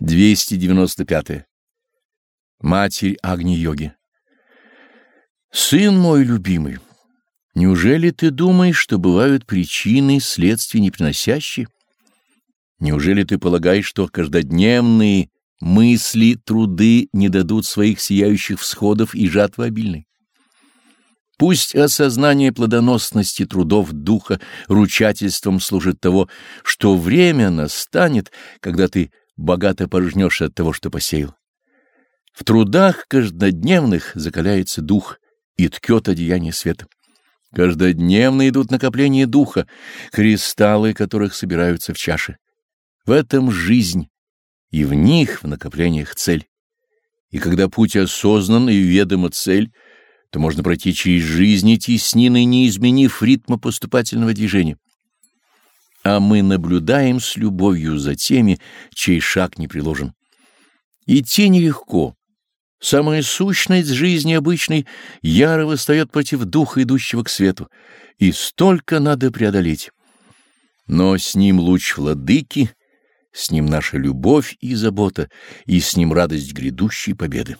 295. Матерь Агни-йоги Сын мой любимый, неужели ты думаешь, что бывают причины, следствия неприносящие? Неужели ты полагаешь, что каждодневные мысли, труды не дадут своих сияющих всходов и жатвы обильной? Пусть осознание плодоносности трудов духа ручательством служит того, что время настанет, когда ты богато пожнешь от того, что посеял. В трудах каждодневных закаляется дух и ткет одеяние света. Каждодневно идут накопления духа, кристаллы которых собираются в чаше. В этом жизнь, и в них, в накоплениях, цель. И когда путь осознан и ведома цель, то можно пройти через жизнь теснины, не изменив ритма поступательного движения. А мы наблюдаем с любовью за теми, чей шаг не приложен. Идти нелегко. Самая сущность жизни обычной яро восстает против духа, идущего к свету, и столько надо преодолеть. Но с ним луч владыки, с ним наша любовь и забота, и с ним радость грядущей победы.